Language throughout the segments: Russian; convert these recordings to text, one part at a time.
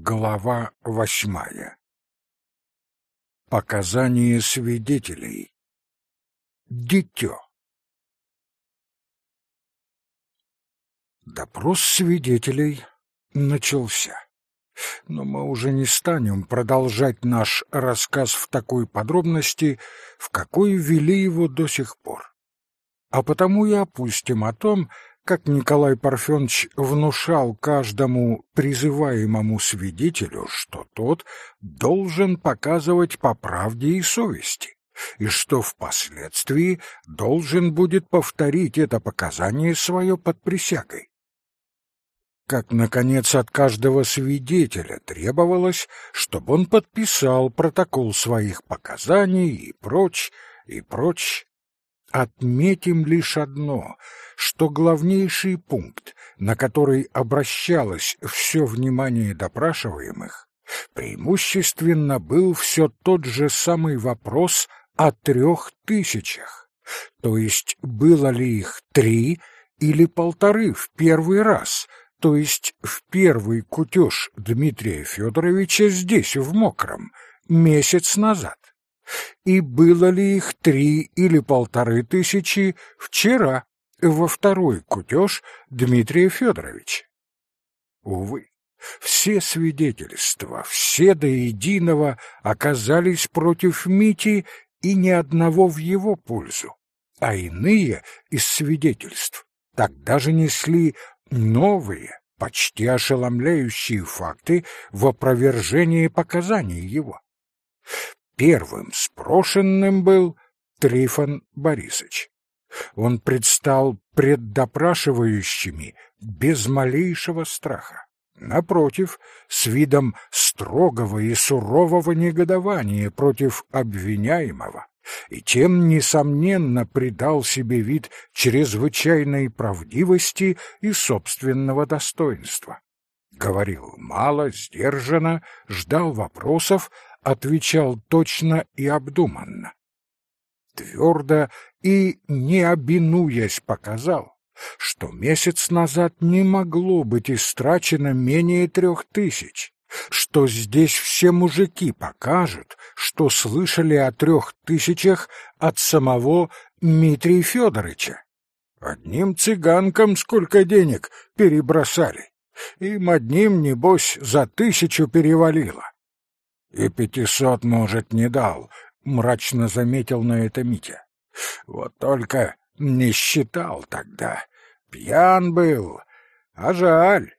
Глава восьмая. Показания свидетелей. Дитё. Допрос свидетелей начался. Но мы уже не станем продолжать наш рассказ в такой подробности, в какой вели его до сих пор. А потому и опустим о том, как Николай Парфенович внушал каждому призываемому свидетелю, что тот должен показывать по правде и совести, и что впоследствии должен будет повторить это показание свое под присягой. Как, наконец, от каждого свидетеля требовалось, чтобы он подписал протокол своих показаний и прочь, и прочь. Отметим лишь одно, что главнейший пункт, на который обращалось все внимание допрашиваемых, преимущественно был все тот же самый вопрос о трех тысячах, то есть было ли их три или полторы в первый раз, то есть в первый кутеж Дмитрия Федоровича здесь, в Мокром, месяц назад и было ли их три или полторы тысячи вчера, во второй кутеж Дмитрия Федоровича. Увы, все свидетельства, все до единого оказались против Мити и ни одного в его пользу, а иные из свидетельств тогда же несли новые, почти ошеломляющие факты в опровержении показаний его. Первым спрошенным был Трифон Борисович. Он предстал пред допрашивающими без малейшего страха. Напротив, с видом строгого и сурового негодования против обвиняемого, и тем, несомненно, придал себе вид чрезвычайной правдивости и собственного достоинства. Говорил мало, сдержанно, ждал вопросов, отвечал точно и обдуманно. Твердо и не обинуясь показал, что месяц назад не могло быть истрачено менее трех тысяч, что здесь все мужики покажут, что слышали о трех тысячах от самого Дмитрия Федоровича. Одним цыганкам сколько денег перебросали, им одним, небось, за тысячу перевалило. И пятисот, может, не дал, мрачно заметил на это Митя. Вот только не считал тогда. Пьян был, а жаль.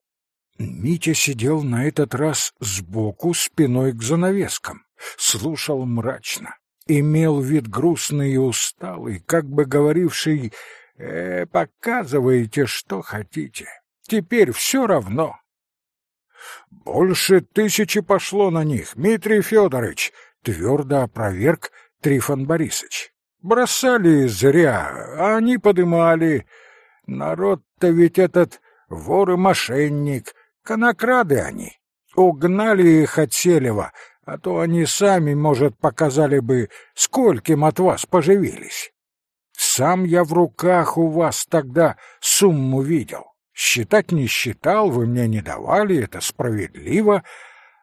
Митя сидел на этот раз сбоку, спиной к занавескам, слушал мрачно, имел вид грустный и усталый, как бы говоривший «Э, показывайте, что хотите, теперь все равно». Больше тысячи пошло на них, Дмитрий Федорович, твердо опроверг Трифон Борисович. Бросали зря, а они подымали. Народ-то ведь этот вор и мошенник, конокрады они. Угнали их от Селева, а то они сами, может, показали бы, скольким от вас поживились. Сам я в руках у вас тогда сумму видел. Считать не считал, вы мне не давали, это справедливо,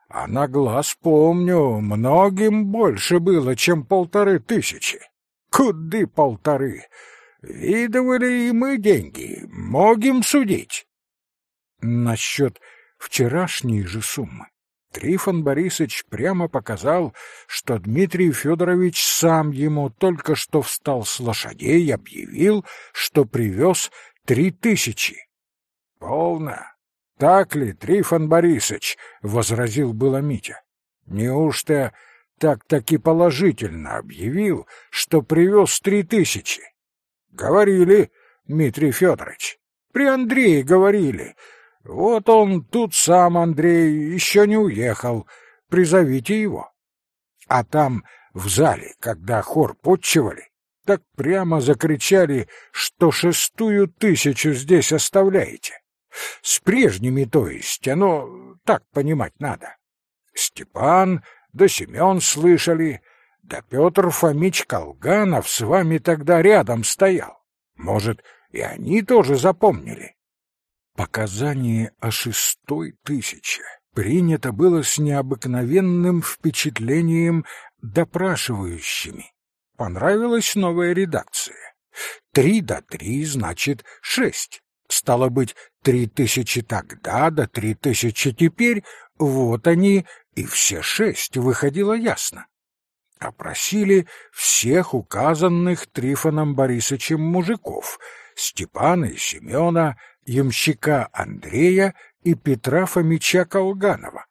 а на глаз помню, многим больше было, чем полторы тысячи. Куды полторы? Видывали и мы деньги, могим судить. Насчет вчерашней же суммы Трифон Борисович прямо показал, что Дмитрий Федорович сам ему только что встал с лошадей и объявил, что привез три тысячи. — Полно. Так ли, Трифон Борисович? — возразил было Митя. — Неужто так-таки положительно объявил, что привез три тысячи? — Говорили, Дмитрий Федорович. При Андрее говорили. Вот он тут сам, Андрей, еще не уехал. Призовите его. А там, в зале, когда хор подчивали, так прямо закричали, что шестую тысячу здесь оставляете. С прежними, то есть, оно так понимать надо. Степан да Семен слышали, да Петр Фомич Колганов с вами тогда рядом стоял. Может, и они тоже запомнили. Показание о шестой тысяче принято было с необыкновенным впечатлением допрашивающими. Понравилась новая редакция. Три до три значит шесть. Стало быть, три тысячи тогда, да три тысячи теперь, вот они, и все шесть, выходило ясно. Опросили всех указанных Трифоном Борисовичем мужиков — Степана и Семена, ямщика Андрея и Петра Фомича Колганова.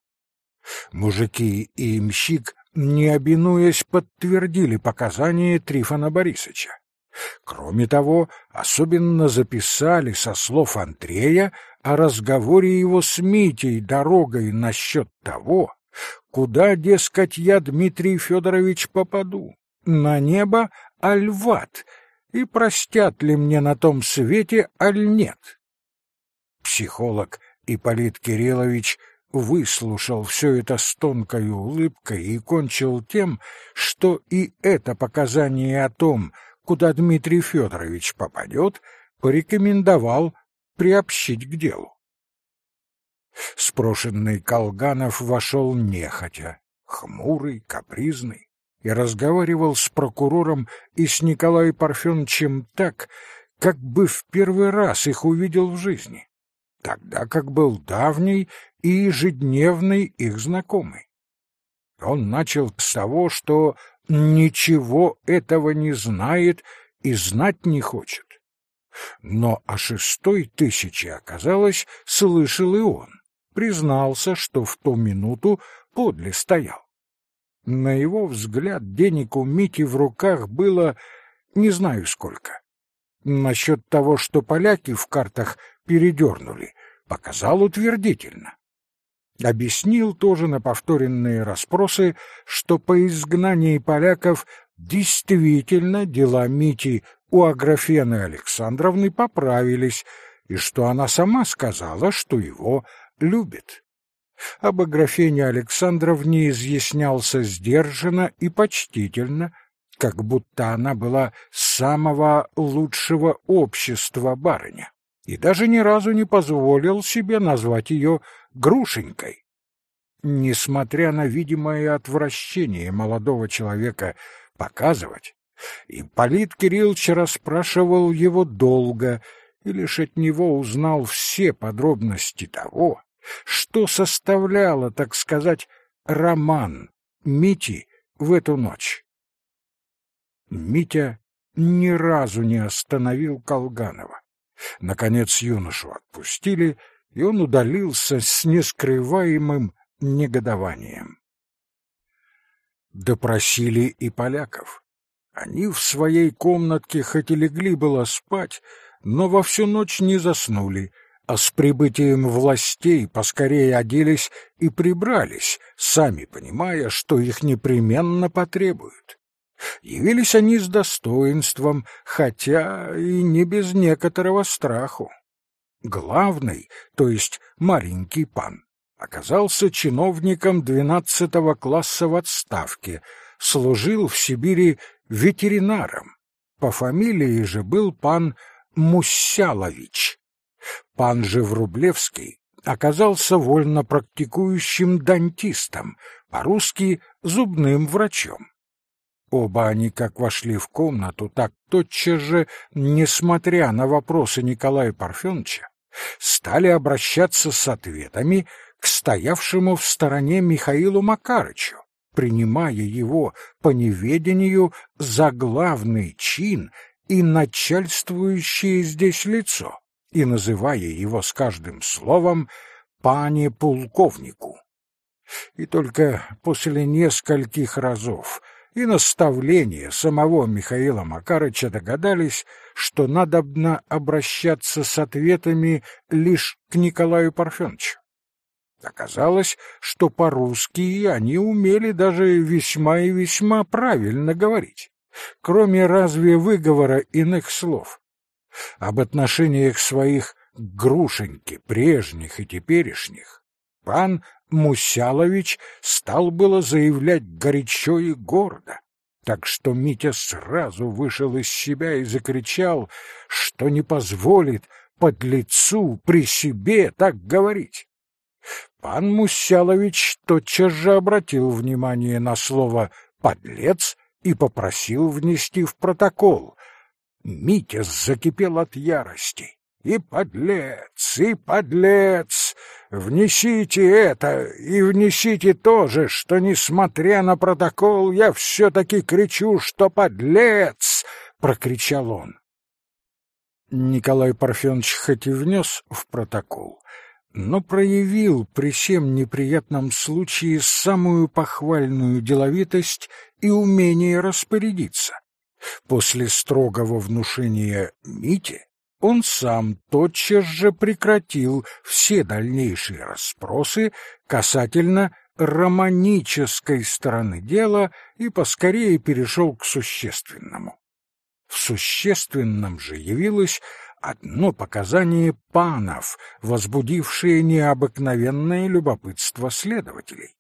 Мужики и ямщик, не обинуясь, подтвердили показания Трифона Борисовича. Кроме того, особенно записали со слов Андрея о разговоре его с Митей дорогой насчет того, куда, дескать, я, Дмитрий Федорович, попаду, на небо аль в ад, и простят ли мне на том свете, аль нет. Психолог Ипполит Кириллович выслушал все это с тонкой улыбкой и кончил тем, что и это показание о том, куда Дмитрий Федорович попадет, порекомендовал приобщить к делу. Спрошенный Колганов вошел нехотя, хмурый, капризный, и разговаривал с прокурором и с Николаем Парфеновичем так, как бы в первый раз их увидел в жизни, тогда как был давний и ежедневный их знакомый. Он начал с того, что ничего этого не знает и знать не хочет. Но о шестой тысяче, оказалось, слышал и он. Признался, что в ту минуту подле стоял. На его взгляд денег у Мити в руках было не знаю сколько. Насчет того, что поляки в картах передернули, показал утвердительно. Объяснил тоже на повторенные расспросы, что по изгнании поляков действительно дела Мити у Аграфены Александровны поправились, и что она сама сказала, что его любит. Об Аграфене Александровне изъяснялся сдержанно и почтительно, как будто она была самого лучшего общества барыня, и даже ни разу не позволил себе назвать ее Грушенькой. Несмотря на видимое отвращение молодого человека показывать, Ипполит Кириллович расспрашивал его долго и лишь от него узнал все подробности того, что составляло, так сказать, роман Мити в эту ночь. Митя ни разу не остановил Колганова. Наконец юношу отпустили, и он удалился с нескрываемым негодованием. Допросили и поляков. Они в своей комнатке хоть и легли было спать, но во всю ночь не заснули — а с прибытием властей поскорее оделись и прибрались, сами понимая, что их непременно потребуют. Явились они с достоинством, хотя и не без некоторого страху. Главный, то есть маленький пан, оказался чиновником двенадцатого класса в отставке, служил в Сибири ветеринаром. По фамилии же был пан Муссялович. Пан же Врублевский оказался вольно практикующим дантистом, по-русски зубным врачом. Оба они, как вошли в комнату, так тотчас же, несмотря на вопросы Николая Парфеновича, стали обращаться с ответами к стоявшему в стороне Михаилу Макарычу, принимая его по неведению за главный чин и начальствующее здесь лицо и называя его с каждым словом «пане полковнику». И только после нескольких разов и наставления самого Михаила Макарыча догадались, что надобно обращаться с ответами лишь к Николаю Парфеновичу. Оказалось, что по-русски они умели даже весьма и весьма правильно говорить, кроме разве выговора иных слов об отношениях своих к Грушеньке, прежних и теперешних, пан Мусялович стал было заявлять горячо и гордо, так что Митя сразу вышел из себя и закричал, что не позволит под лицу при себе так говорить. Пан Мусялович тотчас же обратил внимание на слово «подлец» и попросил внести в протокол. Митя закипел от ярости. «И подлец, и подлец! Внесите это и внесите тоже, что, несмотря на протокол, я все-таки кричу, что подлец!» — прокричал он. Николай Парфенович хоть и внес в протокол, но проявил при всем неприятном случае самую похвальную деловитость и умение распорядиться. После строгого внушения Мите он сам тотчас же прекратил все дальнейшие расспросы касательно романической стороны дела и поскорее перешел к существенному. В существенном же явилось одно показание панов, возбудившее необыкновенное любопытство следователей.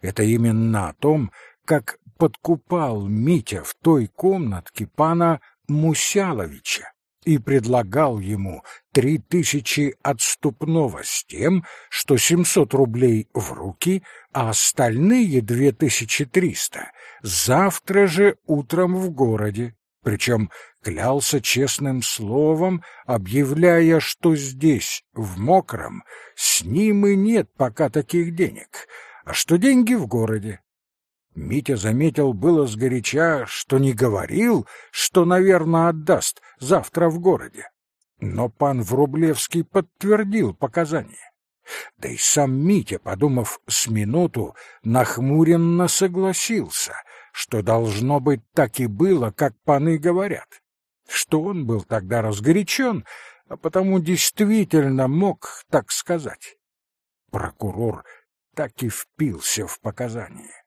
Это именно о том, как подкупал Митя в той комнатке пана Мусяловича и предлагал ему три тысячи отступного с тем, что семьсот рублей в руки, а остальные две тысячи триста завтра же утром в городе причем клялся честным словом, объявляя, что здесь, в мокром, с ним и нет пока таких денег, а что деньги в городе. Митя заметил было сгоряча, что не говорил, что, наверное, отдаст завтра в городе. Но пан Врублевский подтвердил показания. Да и сам Митя, подумав с минуту, нахмуренно согласился — что должно быть так и было, как паны говорят, что он был тогда разгорячен, а потому действительно мог так сказать. Прокурор так и впился в показания.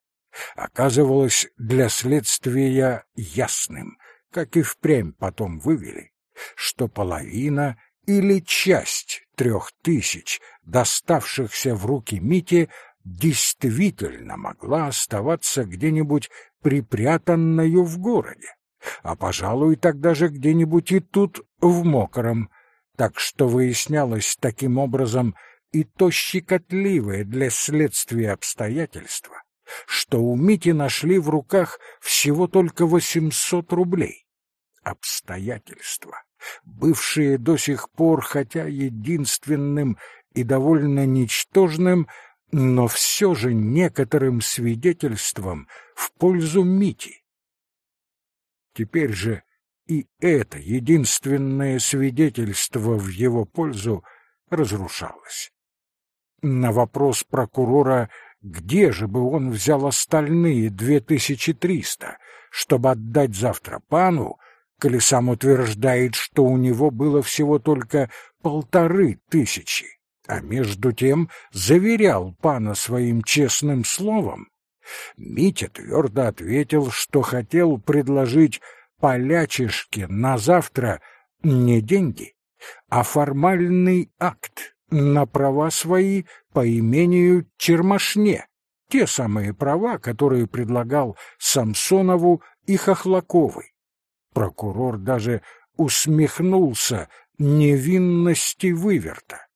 Оказывалось для следствия ясным, как и впрямь потом вывели, что половина или часть трех тысяч, доставшихся в руки Мите, действительно могла оставаться где-нибудь припрятанную в городе, а, пожалуй, тогда же где-нибудь и тут, в мокром. Так что выяснялось таким образом и то щекотливое для следствия обстоятельство, что у Мити нашли в руках всего только восемьсот рублей. Обстоятельства, бывшие до сих пор, хотя единственным и довольно ничтожным, но все же некоторым свидетельством в пользу Мити. Теперь же и это единственное свидетельство в его пользу разрушалось. На вопрос прокурора, где же бы он взял остальные две тысячи триста, чтобы отдать завтра пану, коли сам утверждает, что у него было всего только полторы тысячи, а между тем заверял пана своим честным словом, Митя твердо ответил, что хотел предложить полячишке на завтра не деньги, а формальный акт на права свои по имению Чермашне, те самые права, которые предлагал Самсонову и Хохлаковой. Прокурор даже усмехнулся невинности выверта.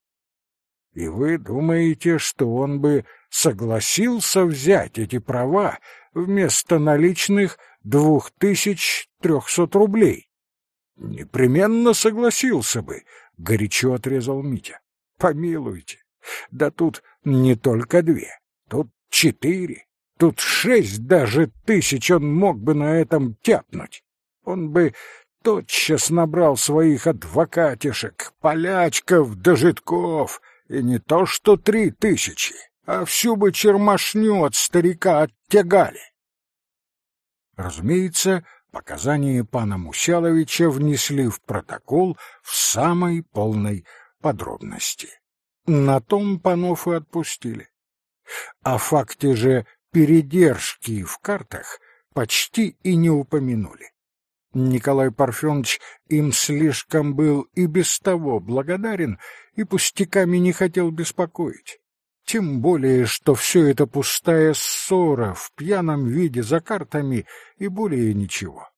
И вы думаете, что он бы согласился взять эти права вместо наличных двух тысяч трехсот рублей? Непременно согласился бы, — горячо отрезал Митя. Помилуйте, да тут не только две, тут четыре, тут шесть даже тысяч он мог бы на этом тяпнуть. Он бы тотчас набрал своих адвокатишек, полячков, дожитков, и не то что три тысячи, а всю бы чермашню от старика оттягали. Разумеется, показания пана Мусяловича внесли в протокол в самой полной подробности. На том панов и отпустили. О факте же передержки в картах почти и не упомянули. Николай Парфенович им слишком был и без того благодарен, и пустяками не хотел беспокоить. Тем более, что все это пустая ссора в пьяном виде за картами и более ничего.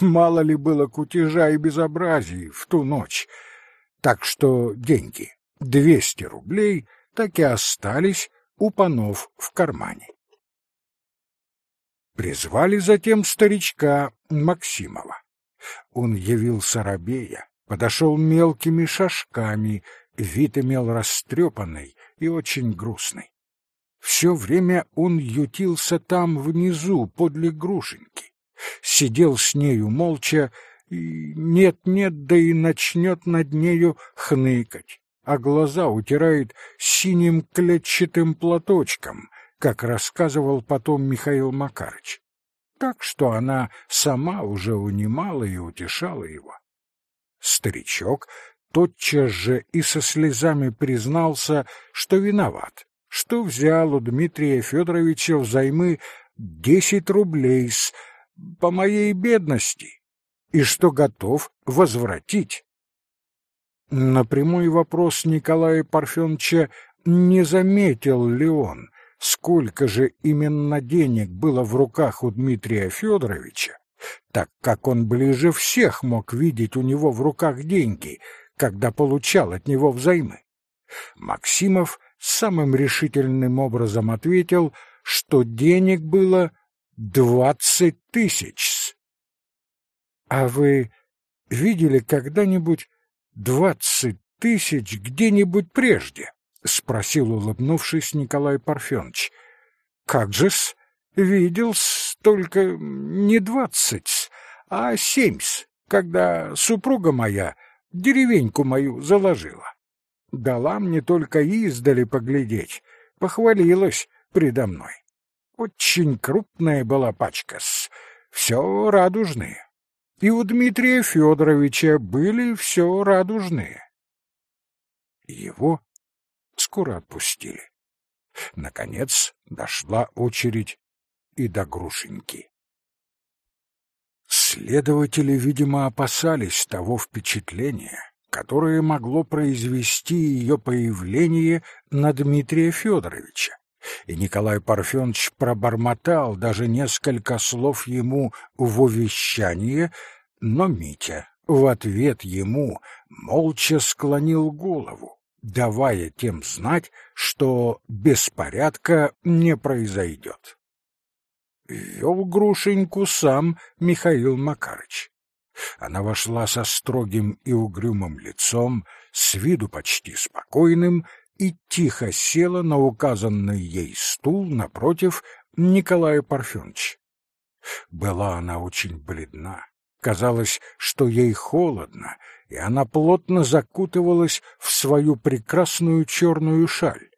Мало ли было кутежа и безобразий в ту ночь. Так что деньги, двести рублей, так и остались у панов в кармане. Призвали затем старичка Максимова. Он явился рабея, подошел мелкими шажками, вид имел растрепанный и очень грустный. Все время он ютился там внизу, подле грушеньки, сидел с нею молча и нет-нет, да и начнет над нею хныкать, а глаза утирает синим клетчатым платочком, как рассказывал потом Михаил Макарыч. Так что она сама уже унимала и утешала его. Старичок тотчас же и со слезами признался, что виноват, что взял у Дмитрия Федоровича взаймы десять рублей с по моей бедности и что готов возвратить. На прямой вопрос Николая Парфеновича не заметил ли он, сколько же именно денег было в руках у Дмитрия Федоровича, так как он ближе всех мог видеть у него в руках деньги, когда получал от него взаймы. Максимов самым решительным образом ответил, что денег было двадцать тысяч. А вы видели когда-нибудь двадцать тысяч где-нибудь прежде? — спросил, улыбнувшись, Николай Парфенович. — Как же-с, видел-с, только не двадцать, а семь-с, когда супруга моя деревеньку мою заложила. Дала мне только издали поглядеть, похвалилась предо мной. Очень крупная была пачка-с, все радужные. И у Дмитрия Федоровича были все радужные. Его скоро отпустили. Наконец дошла очередь и до Грушеньки. Следователи, видимо, опасались того впечатления, которое могло произвести ее появление на Дмитрия Федоровича, и Николай Парфенович пробормотал даже несколько слов ему в увещание, но Митя в ответ ему молча склонил голову, давая тем знать, что беспорядка не произойдет. Вел Грушеньку сам Михаил Макарыч. Она вошла со строгим и угрюмым лицом, с виду почти спокойным, и тихо села на указанный ей стул напротив Николая Парфеновича. Была она очень бледна. Казалось, что ей холодно, и она плотно закутывалась в свою прекрасную черную шаль.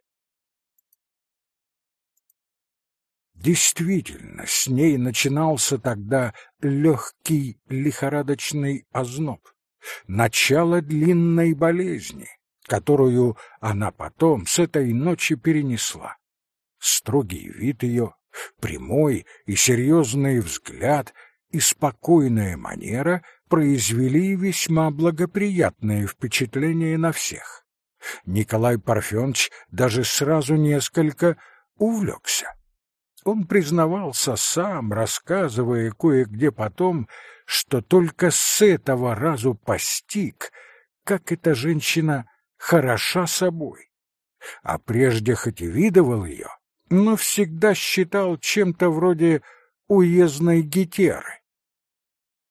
Действительно, с ней начинался тогда легкий лихорадочный озноб, начало длинной болезни, которую она потом с этой ночи перенесла. Строгий вид ее, прямой и серьезный взгляд и спокойная манера произвели весьма благоприятное впечатление на всех. Николай Парфенович даже сразу несколько увлекся. Он признавался сам, рассказывая кое-где потом, что только с этого разу постиг, как эта женщина хороша собой. А прежде хоть и видывал ее, но всегда считал чем-то вроде уездной гетеры.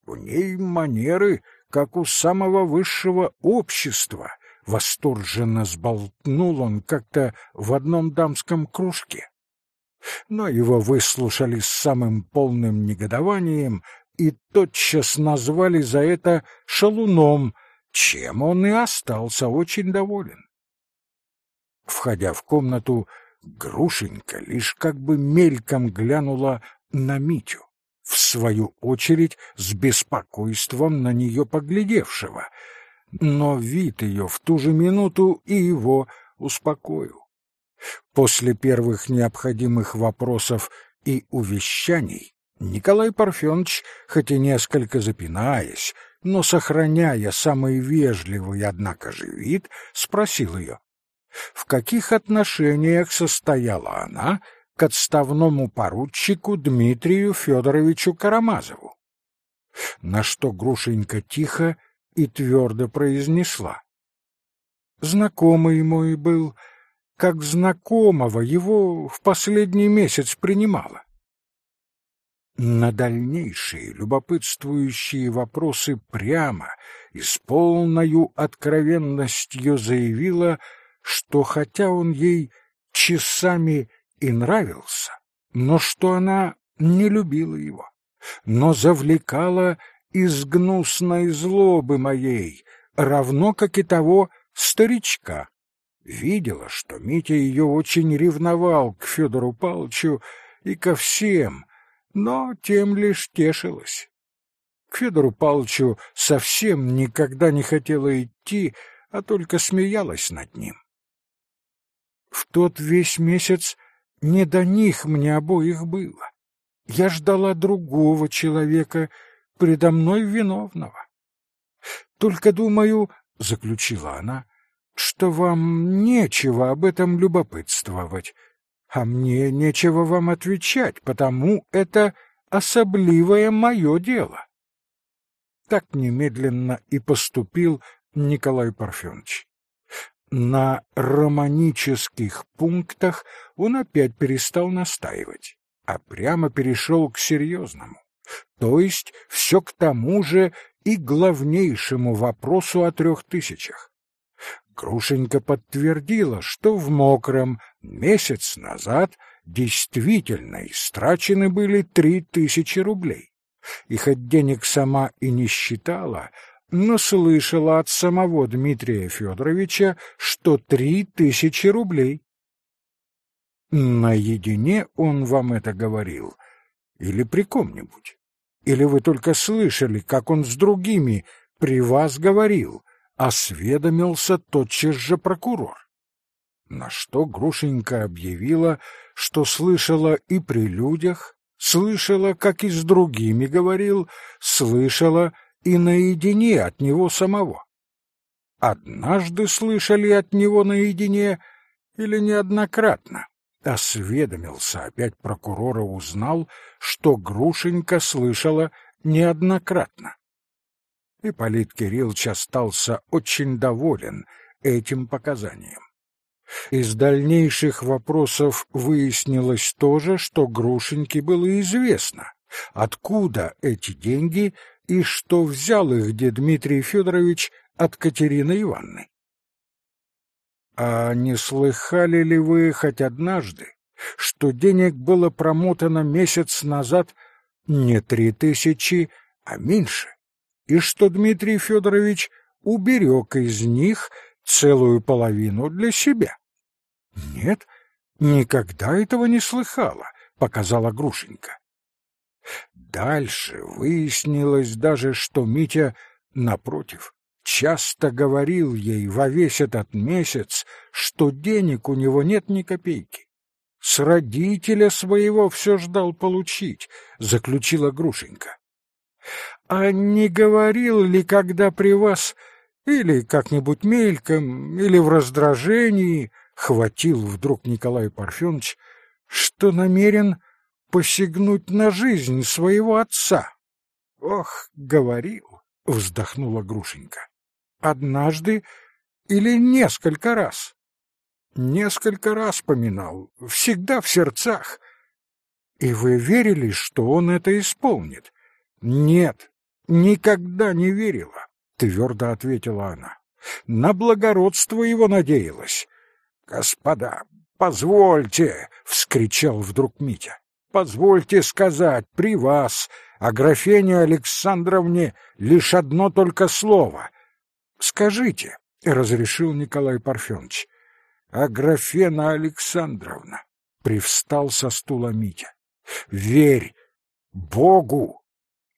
У ней манеры, как у самого высшего общества, восторженно сболтнул он как-то в одном дамском кружке. Но его выслушали с самым полным негодованием и тотчас назвали за это шалуном, чем он и остался очень доволен. Входя в комнату, Грушенька лишь как бы мельком глянула на Митю в свою очередь с беспокойством на нее поглядевшего, но вид ее в ту же минуту и его успокоил. После первых необходимых вопросов и увещаний Николай Парфенович, хоть и несколько запинаясь, но сохраняя самый вежливый, однако же вид, спросил ее, в каких отношениях состояла она к отставному поручику Дмитрию Федоровичу Карамазову. На что Грушенька тихо и твердо произнесла. Знакомый мой был, как знакомого его в последний месяц принимала. На дальнейшие любопытствующие вопросы прямо и с полною откровенностью заявила, что хотя он ей часами и нравился, но что она не любила его, но завлекала из гнусной злобы моей, равно как и того старичка. Видела, что Митя ее очень ревновал к Федору Павловичу и ко всем, но тем лишь тешилась. К Федору Павловичу совсем никогда не хотела идти, а только смеялась над ним. В тот весь месяц не до них мне обоих было. Я ждала другого человека, предо мной виновного. Только думаю, — заключила она, — что вам нечего об этом любопытствовать, а мне нечего вам отвечать, потому это особливое мое дело. Так немедленно и поступил Николай Парфенович. На романических пунктах он опять перестал настаивать, а прямо перешел к серьезному, то есть все к тому же и главнейшему вопросу о трех тысячах. Грушенька подтвердила, что в мокром месяц назад действительно истрачены были три тысячи рублей. И хоть денег сама и не считала, но слышала от самого Дмитрия Федоровича, что три тысячи рублей. Наедине он вам это говорил? Или при ком-нибудь? Или вы только слышали, как он с другими при вас говорил? Осведомился тотчас же прокурор. На что Грушенька объявила, что слышала и при людях, слышала, как и с другими говорил, слышала и наедине от него самого. Однажды слышали от него наедине или неоднократно? Осведомился опять прокурора, узнал, что Грушенька слышала неоднократно. Ипполит Кириллович остался очень доволен этим показанием. Из дальнейших вопросов выяснилось тоже, что Грушеньке было известно, откуда эти деньги и что взял их дед Дмитрий Федорович от Катерины Ивановны. А не слыхали ли вы хоть однажды, что денег было промотано месяц назад не три тысячи, а меньше, и что Дмитрий Федорович уберег из них целую половину для себя? Нет, никогда этого не слыхала, показала Грушенька. Дальше выяснилось даже, что Митя, напротив, часто говорил ей во весь этот месяц, что денег у него нет ни копейки. С родителя своего все ждал получить, заключила Грушенька. А не говорил ли когда при вас, или как-нибудь мельком, или в раздражении, хватил вдруг Николай Парфенович, что намерен посягнуть на жизнь своего отца. Ох, говорил, вздохнула Грушенька. Однажды или несколько раз? Несколько раз поминал, всегда в сердцах. И вы верили, что он это исполнит? Нет, никогда не верила, твердо ответила она. На благородство его надеялась. Господа, позвольте, вскричал вдруг Митя. Позвольте сказать при вас о графине Александровне лишь одно только слово. Скажите, разрешил Николай Парфенович. А графена Александровна привстал со стула Митя. Верь Богу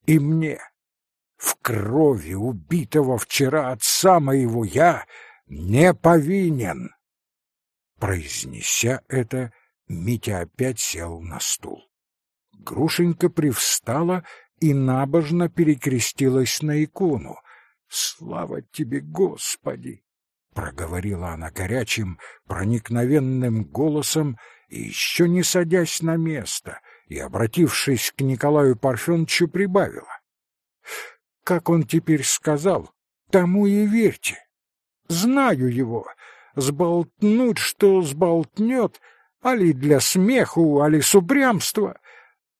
и мне. В крови убитого вчера отца моего я не повинен. Произнеся это, Митя опять сел на стул. Грушенька привстала и набожно перекрестилась на икону. «Слава тебе, Господи!» — проговорила она горячим, проникновенным голосом и еще не садясь на место, и, обратившись к Николаю Парфеновичу, прибавила. «Как он теперь сказал, тому и верьте. Знаю его, сболтнуть, что сболтнет, али для смеху, али с упрямства.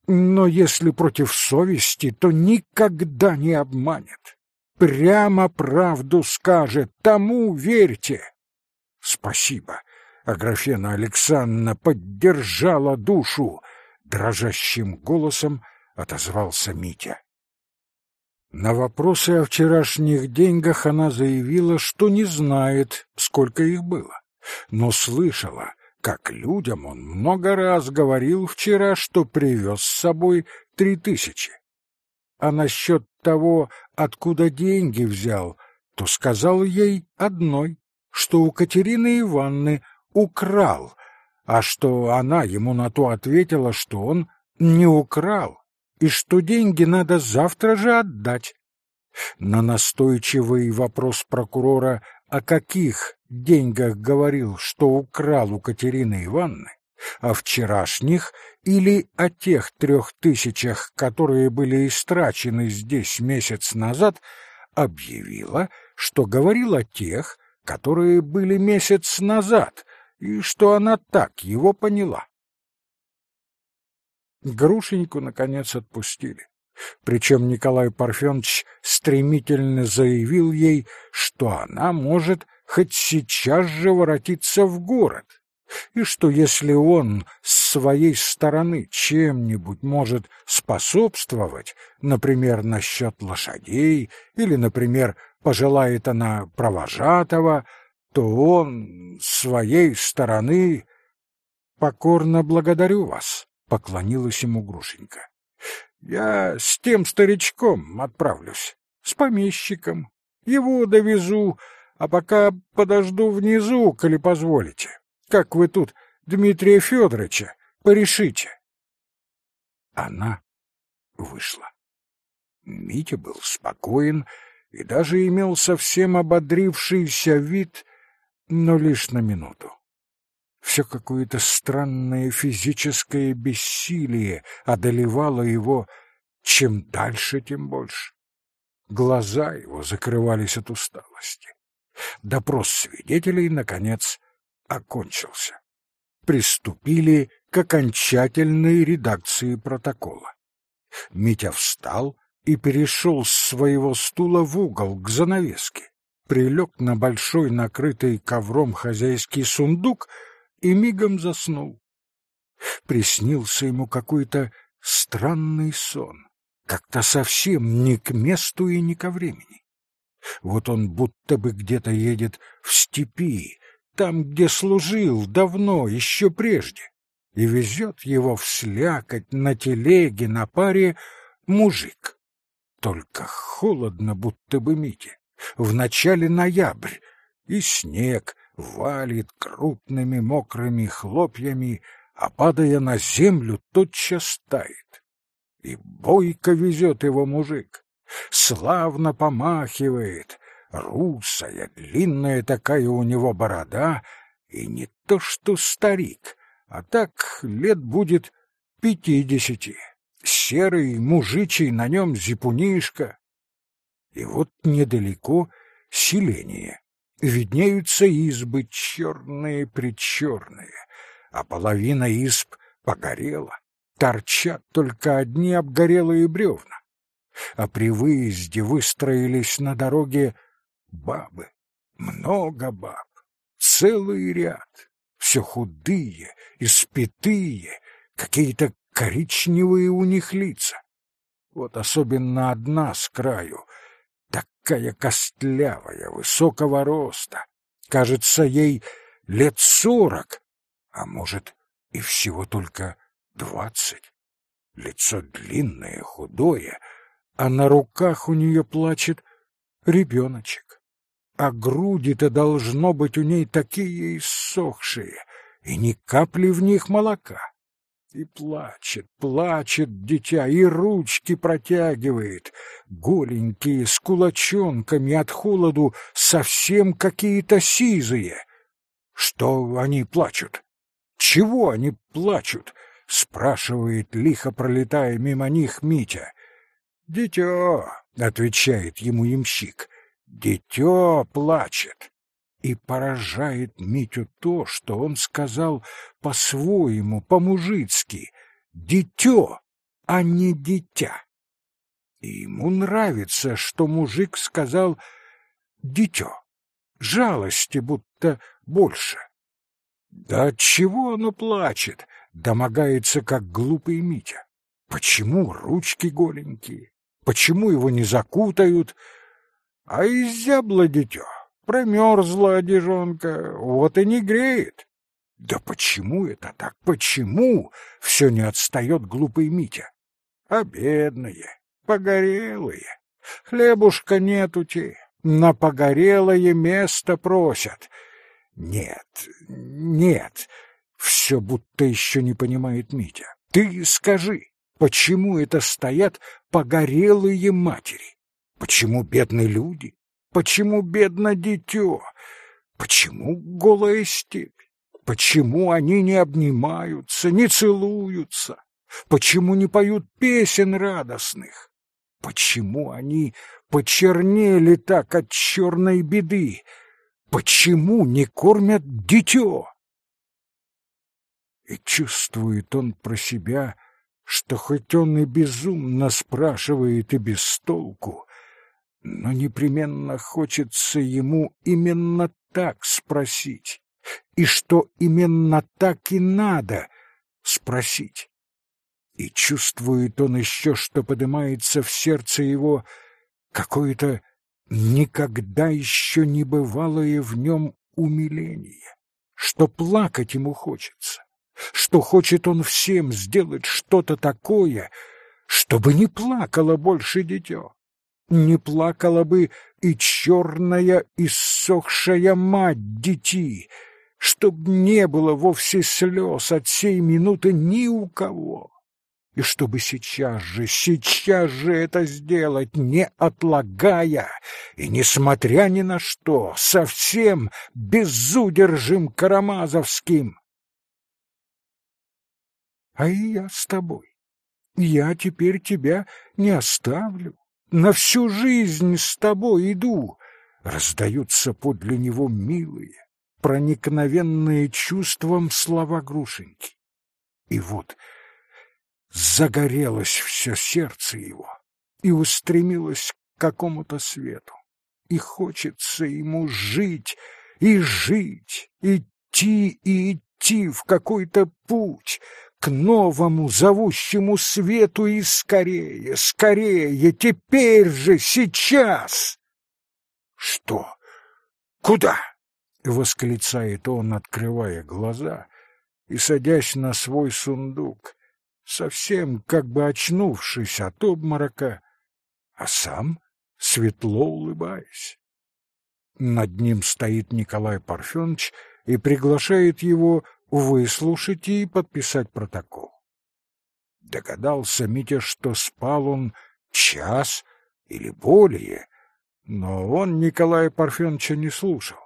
Но если против совести, то никогда не обманет. Прямо правду скажет, тому верьте. Спасибо. Аграфена Александровна поддержала душу. Дрожащим голосом отозвался Митя. На вопросы о вчерашних деньгах она заявила, что не знает, сколько их было, но слышала, как людям он много раз говорил вчера, что привез с собой три тысячи. А насчет того, откуда деньги взял, то сказал ей одной, что у Катерины Ивановны украл, а что она ему на то ответила, что он не украл, и что деньги надо завтра же отдать. На настойчивый вопрос прокурора, о каких деньгах говорил, что украл у Катерины Ивановны, о вчерашних или о тех трех тысячах, которые были истрачены здесь месяц назад, объявила, что говорил о тех, которые были месяц назад, и что она так его поняла. Грушеньку, наконец, отпустили. Причем Николай Парфенович стремительно заявил ей, что она может хоть сейчас же воротиться в город, и что если он с своей стороны чем-нибудь может способствовать, например, насчет лошадей, или, например, пожелает она провожатого, то он с своей стороны покорно благодарю вас. — поклонилась ему Грушенька. — Я с тем старичком отправлюсь, с помещиком. Его довезу, а пока подожду внизу, коли позволите. Как вы тут Дмитрия Федоровича порешите. Она вышла. Митя был спокоен и даже имел совсем ободрившийся вид, но лишь на минуту. Все какое-то странное физическое бессилие одолевало его, чем дальше, тем больше. Глаза его закрывались от усталости. Допрос свидетелей, наконец, окончился. Приступили к окончательной редакции протокола. Митя встал и перешел с своего стула в угол к занавеске, прилег на большой накрытый ковром хозяйский сундук и мигом заснул. Приснился ему какой-то странный сон, как-то совсем не к месту и не ко времени. Вот он будто бы где-то едет в степи, там, где служил давно, еще прежде, и везет его вслякать на телеге, на паре мужик. Только холодно, будто бы Мите. В начале ноябрь, и снег, валит крупными мокрыми хлопьями, а падая на землю, тотчас тает. И бойко везет его мужик, славно помахивает, русая, длинная такая у него борода, и не то что старик, а так лет будет пятидесяти, серый, мужичий, на нем зипунишка. И вот недалеко селение виднеются избы черные-причерные, а половина изб погорела, торчат только одни обгорелые бревна. А при выезде выстроились на дороге бабы, много баб, целый ряд, все худые, испитые, какие-то коричневые у них лица. Вот особенно одна с краю — такая костлявая, высокого роста. Кажется, ей лет сорок, а может, и всего только двадцать. Лицо длинное, худое, а на руках у нее плачет ребеночек. А груди-то должно быть у ней такие иссохшие, и ни капли в них молока. И плачет, плачет дитя, и ручки протягивает, голенькие, с кулачонками от холоду, совсем какие-то сизые. Что они плачут? Чего они плачут? Спрашивает, лихо пролетая мимо них Митя. «Дитё», — отвечает ему ямщик, — «дитё плачет». И поражает Митю то, что он сказал по-своему, по-мужицки, «дитё», а не «дитя». И ему нравится, что мужик сказал «дитё». Жалости будто больше. Да от чего оно плачет? Домогается, как глупый Митя. Почему ручки голенькие? Почему его не закутают? А изябла дитё, промерзла одежонка, вот и не греет. Да почему это так? Почему? Все не отстает глупый Митя. А бедные, погорелые. Хлебушка нету те, на погорелое место просят. Нет, нет, все будто еще не понимает Митя. Ты скажи, почему это стоят погорелые матери? Почему бедные люди? Почему бедно дитё? Почему голая степь? Почему они не обнимаются, не целуются? Почему не поют песен радостных? Почему они почернели так от черной беды? Почему не кормят дитё? И чувствует он про себя, что хоть он и безумно спрашивает и без толку, но непременно хочется ему именно так спросить, и что именно так и надо спросить. И чувствует он еще, что поднимается в сердце его какое-то никогда еще не бывалое в нем умиление, что плакать ему хочется, что хочет он всем сделать что-то такое, чтобы не плакало больше дитё, не плакала бы и черная иссохшая мать дети, чтоб не было вовсе слез от сей минуты ни у кого и чтобы сейчас же, сейчас же это сделать, не отлагая и несмотря ни на что, совсем безудержим Карамазовским. А и я с тобой. Я теперь тебя не оставлю. На всю жизнь с тобой иду. Раздаются подле него милые, проникновенные чувством слова Грушеньки. И вот загорелось все сердце его и устремилось к какому-то свету. И хочется ему жить и жить, идти и идти в какой-то путь, к новому зовущему свету и скорее, скорее, теперь же, сейчас. Что? Куда? восклицает он, открывая глаза и садясь на свой сундук, совсем как бы очнувшись от обморока, а сам светло улыбаясь. Над ним стоит Николай Парфенович и приглашает его выслушать и подписать протокол. Догадался Митя, что спал он час или более, но он Николая Парфеновича не слушал.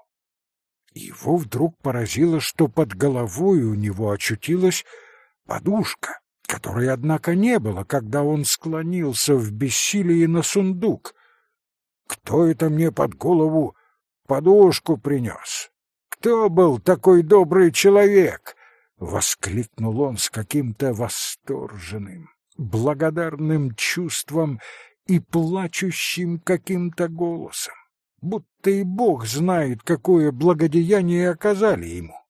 Его вдруг поразило, что под головой у него очутилась подушка которой, однако, не было, когда он склонился в бессилии на сундук. Кто это мне под голову подушку принес? Кто был такой добрый человек? Воскликнул он с каким-то восторженным, благодарным чувством и плачущим каким-то голосом, будто и Бог знает, какое благодеяние оказали ему.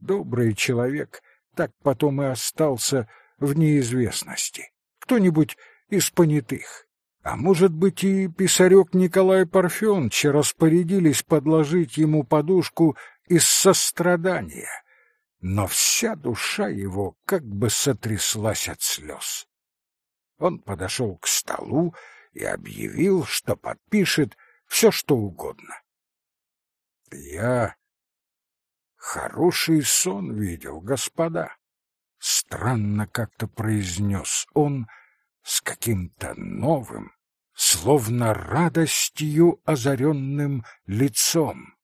Добрый человек — так потом и остался в неизвестности. Кто-нибудь из понятых. А может быть, и писарек Николай Парфенович распорядились подложить ему подушку из сострадания. Но вся душа его как бы сотряслась от слез. Он подошел к столу и объявил, что подпишет все, что угодно. Я Хороший сон видел, господа. Странно как-то произнес он с каким-то новым, словно радостью озаренным лицом.